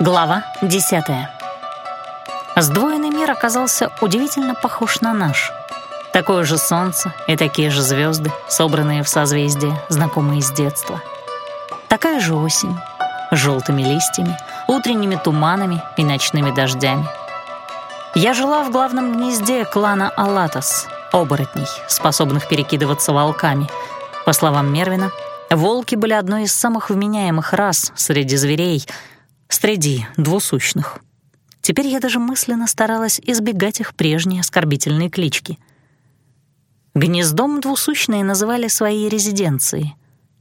Глава 10. Сдвоенный мир оказался удивительно похож на наш. Такое же солнце и такие же звезды, собранные в созвездие, знакомые с детства. Такая же осень, желтыми листьями, утренними туманами и ночными дождями. Я жила в главном гнезде клана Алатос, оборотней, способных перекидываться волками. По словам Мервина, волки были одной из самых вменяемых рас среди зверей — среди двусущных. Теперь я даже мысленно старалась избегать их прежней оскорбительной клички. Гнездом двусущные называли свои резиденции.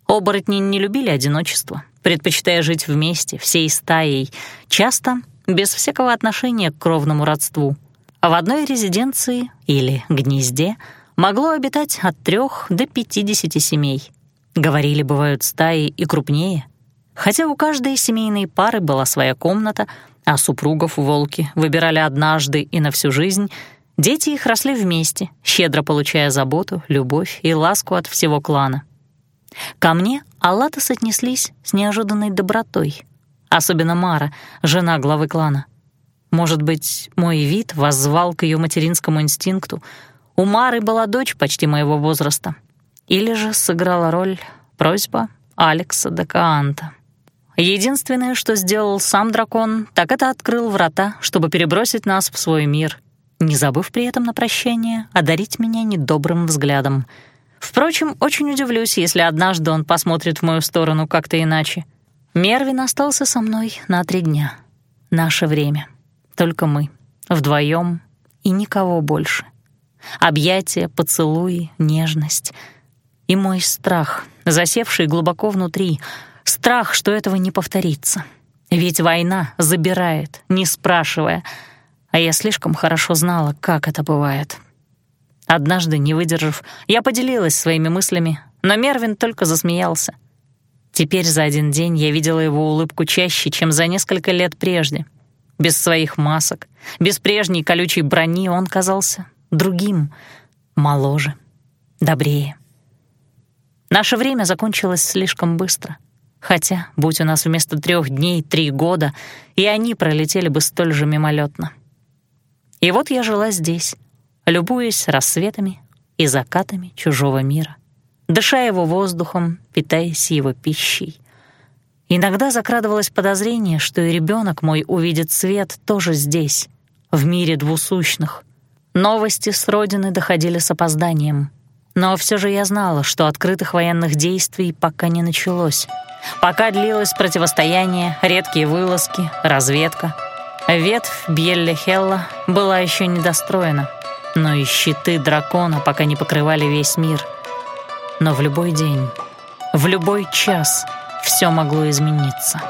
Оборотни не любили одиночество, предпочитая жить вместе, всей стаей, часто без всякого отношения к кровному родству. А в одной резиденции или гнезде могло обитать от трех до пятидесяти семей. Говорили, бывают стаи и крупнее — Хотя у каждой семейной пары была своя комната, а супругов волки выбирали однажды и на всю жизнь, дети их росли вместе, щедро получая заботу, любовь и ласку от всего клана. Ко мне Аллатос отнеслись с неожиданной добротой, особенно Мара, жена главы клана. Может быть, мой вид воззвал к ее материнскому инстинкту. У Мары была дочь почти моего возраста. Или же сыграла роль просьба Алекса Декаанта. Единственное, что сделал сам дракон, так это открыл врата, чтобы перебросить нас в свой мир, не забыв при этом на прощание одарить меня недобрым взглядом. Впрочем, очень удивлюсь, если однажды он посмотрит в мою сторону как-то иначе. Мервин остался со мной на три дня. Наше время. Только мы. Вдвоем и никого больше. Объятия, поцелуи, нежность. И мой страх, засевший глубоко внутри — Страх, что этого не повторится. Ведь война забирает, не спрашивая, а я слишком хорошо знала, как это бывает. Однажды, не выдержав, я поделилась своими мыслями, но Мервин только засмеялся. Теперь за один день я видела его улыбку чаще, чем за несколько лет прежде. Без своих масок, без прежней колючей брони он казался другим, моложе, добрее. Наше время закончилось слишком быстро — Хотя, будь у нас вместо трех дней три года, и они пролетели бы столь же мимолетно. И вот я жила здесь, любуясь рассветами и закатами чужого мира, дыша его воздухом, питаясь его пищей. Иногда закрадывалось подозрение, что и ребенок мой увидит свет тоже здесь, в мире двусущных. Новости с родины доходили с опозданием. Но все же я знала, что открытых военных действий пока не началось — Пока длилось противостояние, редкие вылазки, разведка. Ветвь Бьелле-Хелла была еще недостроена, но и щиты дракона пока не покрывали весь мир. Но в любой день, в любой час все могло измениться.